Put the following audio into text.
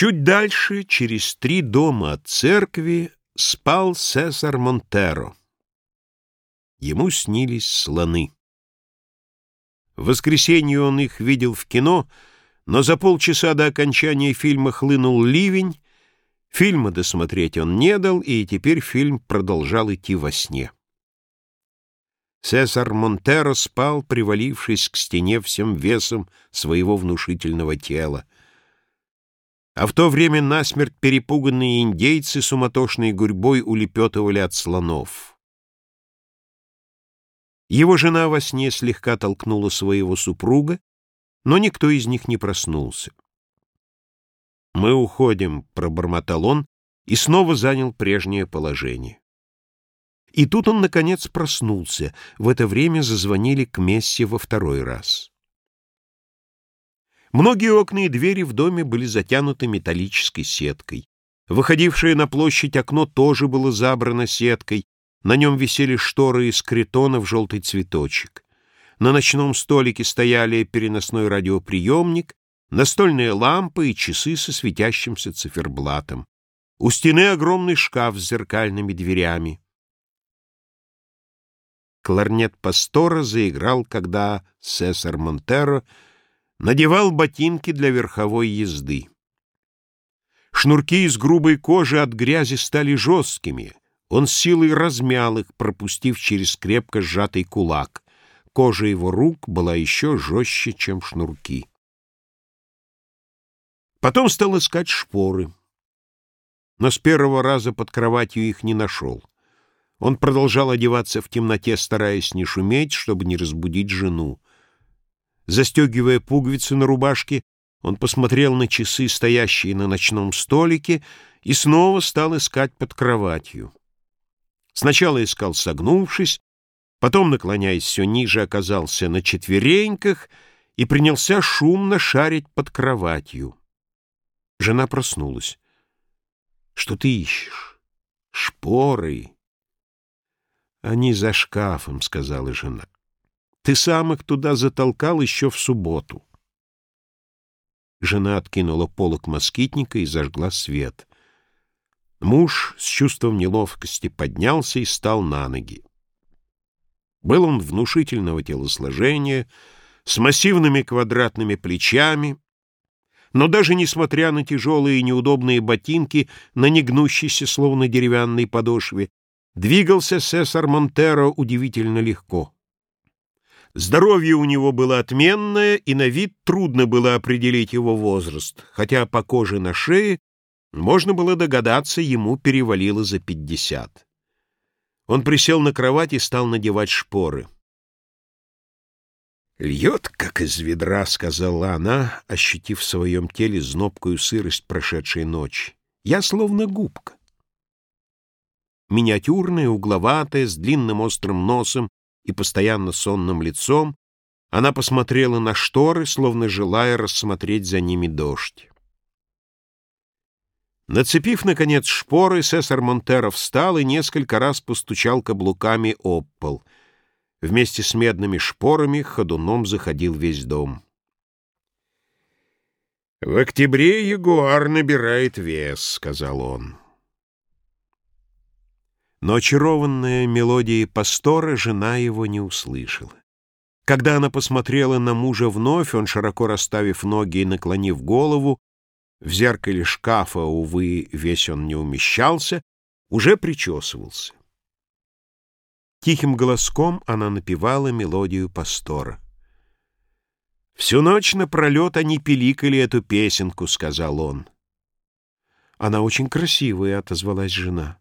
Чуть дальше, через три дома от церкви, спал Сесар Монтеро. Ему снились слоны. В воскресенье он их видел в кино, но за полчаса до окончания фильма хлынул ливень, фильма досмотреть он не дал, и теперь фильм продолжал идти во сне. Цесар Монтеро спал, привалившись к стене всем весом своего внушительного тела. А в то время насмерть перепуганные индейцы суматошной гурьбой улепетывали от слонов. Его жена во сне слегка толкнула своего супруга, но никто из них не проснулся. «Мы уходим», — пробормотал он и снова занял прежнее положение. И тут он, наконец, проснулся. В это время зазвонили к Мессе во второй раз. Многие окна и двери в доме были затянуты металлической сеткой. Выходившее на площадь окно тоже было забрано сеткой, на нем висели шторы из кретона в желтый цветочек. На ночном столике стояли переносной радиоприемник, настольные лампы и часы со светящимся циферблатом. У стены огромный шкаф с зеркальными дверями. Кларнет Пастора заиграл, когда Сесар Монтеро надевал ботинки для верховой езды. Шнурки из грубой кожи от грязи стали жесткими. Он силой размял их, пропустив через крепко сжатый кулак. Кожа его рук была еще жестче, чем шнурки. Потом стал искать шпоры. Но с первого раза под кроватью их не нашел. Он продолжал одеваться в темноте, стараясь не шуметь, чтобы не разбудить жену. Застегивая пуговицы на рубашке, он посмотрел на часы, стоящие на ночном столике, и снова стал искать под кроватью. Сначала искал согнувшись, потом, наклоняясь все ниже, оказался на четвереньках и принялся шумно шарить под кроватью. Жена проснулась. «Что ты ищешь?» «Шпоры». «Они за шкафом», — сказала жена. «Ты сам их туда затолкал еще в субботу». Жена откинула полок москитника и зажгла свет. Муж с чувством неловкости поднялся и стал на ноги. Был он внушительного телосложения, с массивными квадратными плечами, но даже несмотря на тяжелые и неудобные ботинки на негнущейся, словно деревянной подошве, двигался Сесар Монтеро удивительно легко. Здоровье у него было отменное, и на вид трудно было определить его возраст, хотя по коже на шее можно было догадаться, ему перевалило за пятьдесят. Он присел на кровать и стал надевать шпоры. «Льет, как из ведра», — сказала она, ощутив в своем теле знобкую сырость прошедшей ночи. «Я словно губка». Миниатюрная, угловатая, с длинным острым носом и постоянно сонным лицом, она посмотрела на шторы, словно желая рассмотреть за ними дождь. Нацепив, наконец, шпоры, Сесар Монтеро встал и несколько раз постучал каблуками об пол. Вместе с медными шпорами ходуном заходил весь дом. «В октябре ягуар набирает вес», — сказал он. Но очарованная мелодией пастора жена его не услышала. Когда она посмотрела на мужа вновь, он, широко расставив ноги и наклонив голову, в зеркале шкафа, увы, весь он не умещался, уже причесывался. Тихим голоском она напевала мелодию пастора. «Всю ночь напролет они пиликали эту песенку», — сказал он. «Она очень красивая», — отозвалась жена.